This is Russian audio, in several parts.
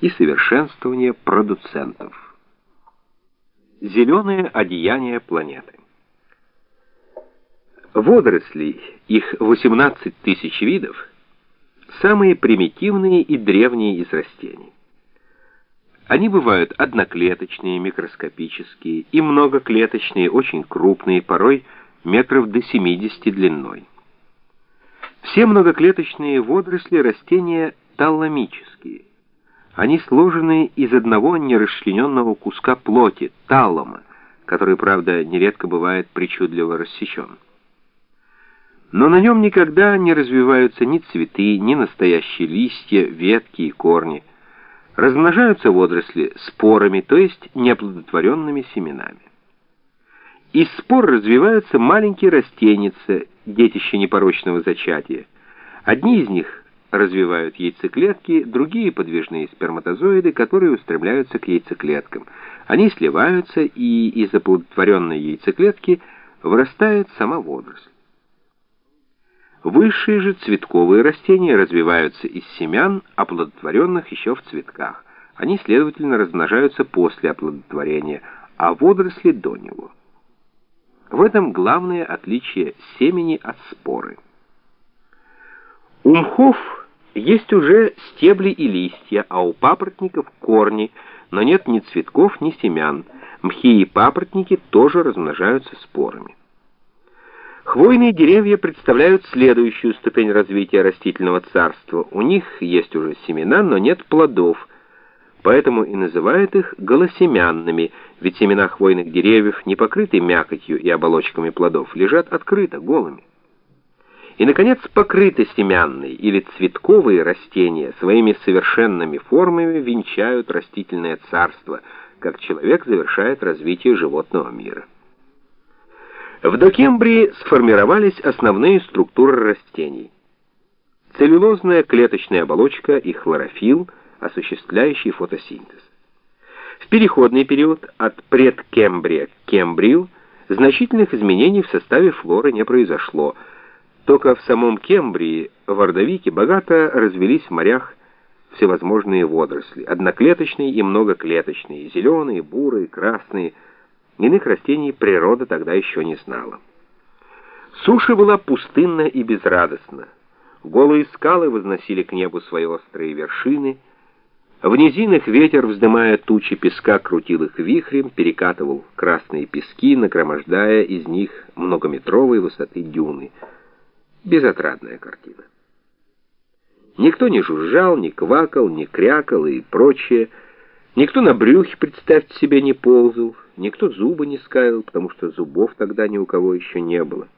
и совершенствование продуцентов. Зеленое одеяние планеты. Водорослей, их 18 тысяч видов, самые примитивные и древние из растений. Они бывают одноклеточные, микроскопические и многоклеточные, очень крупные, порой метров до 70 длиной. Все многоклеточные водоросли растения талломические. Они сложены из одного нерасчлененного куска плоти, таллома, который, правда, нередко бывает причудливо рассечен. Но на нем никогда не развиваются ни цветы, ни настоящие листья, ветки и корни. Размножаются водоросли спорами, то есть неоплодотворенными семенами. Из спор развиваются маленькие растеницы, детище непорочного зачатия. Одни из них развивают яйцеклетки, другие подвижные сперматозоиды, которые устремляются к яйцеклеткам. Они сливаются, и из оплодотворенной яйцеклетки вырастает сама водоросль. Высшие же цветковые растения развиваются из семян, оплодотворенных еще в цветках. Они, следовательно, размножаются после оплодотворения, а водоросли до него. В этом главное отличие семени от споры. У мхов есть уже стебли и листья, а у папоротников корни, но нет ни цветков, ни семян. Мхи и папоротники тоже размножаются спорами. Хвойные деревья представляют следующую ступень развития растительного царства. У них есть уже семена, но нет плодов, поэтому и называют их голосемянными, ведь семена хвойных деревьев, не покрыты мякотью и оболочками плодов, лежат открыто, голыми. И, наконец, покрытосемянные или цветковые растения своими совершенными формами венчают растительное царство, как человек завершает развитие животного мира. В докембрии сформировались основные структуры растений. Целлюлозная клеточная оболочка и хлорофилл, осуществляющий фотосинтез. В переходный период от предкембрия к кембрию значительных изменений в составе флоры не произошло. Только в самом Кембрии, в Ордовике, богато развелись в морях всевозможные водоросли, одноклеточные и многоклеточные, зеленые, бурые, красные, Иных растений природа тогда еще не знала. Суша была пустынна и безрадостна. Голые скалы возносили к небу свои острые вершины. В низинах ветер, вздымая тучи песка, крутил их вихрем, перекатывал красные пески, нагромождая из них многометровой высоты дюны. Безотрадная картина. Никто не жужжал, не квакал, не крякал и прочее. Никто на брюхе, представьте себе, не ползал. Никто зубы не скалил, потому что зубов тогда ни у кого еще не было.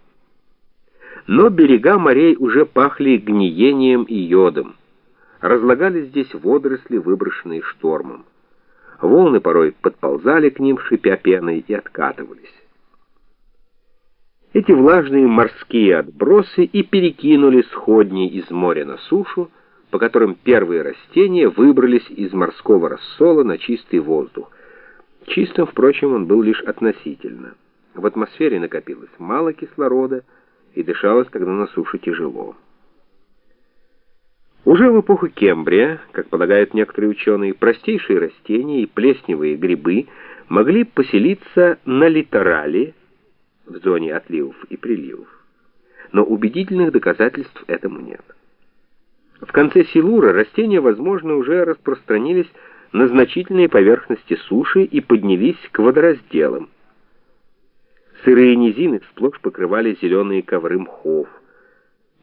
Но берега морей уже пахли гниением и йодом. Разлагались здесь водоросли, выброшенные штормом. Волны порой подползали к ним, шипя пеной, и откатывались. Эти влажные морские отбросы и перекинули сходни из моря на сушу, по которым первые растения выбрались из морского рассола на чистый воздух, Чистым, впрочем, он был лишь относительно. В атмосфере накопилось мало кислорода, и дышалось тогда на суше тяжело. Уже в эпоху Кембрия, как полагают некоторые ученые, простейшие растения и плесневые грибы могли поселиться на литерале, в зоне отливов и приливов. Но убедительных доказательств этому нет. В конце Силура растения, возможно, уже распространились на значительные поверхности суши и поднялись к водоразделам. Сырые низины сплошь покрывали зеленые ковры мхов.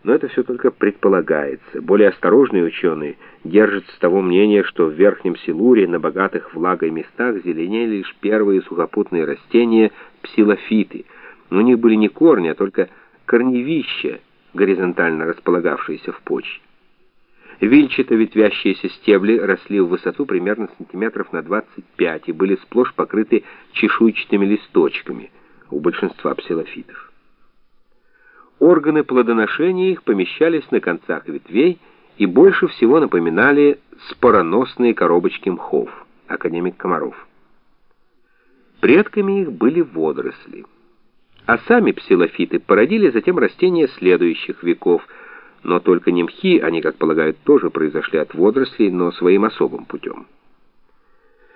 Но это все только предполагается. Более осторожные ученые держатся того мнения, что в Верхнем Силуре на богатых влагой местах зеленели лишь первые сухопутные растения псилофиты. Но у них были не корни, а только корневища, горизонтально располагавшиеся в почве. Вильчато-ветвящиеся стебли росли в высоту примерно сантиметров на 25 и были сплошь покрыты чешуйчатыми листочками у большинства псилофитов. Органы плодоношения их помещались на концах ветвей и больше всего напоминали спороносные коробочки мхов, академик Комаров. Предками их были водоросли. А сами псилофиты породили затем растения следующих веков – Но только не мхи, они, как полагают, тоже произошли от водорослей, но своим особым путем.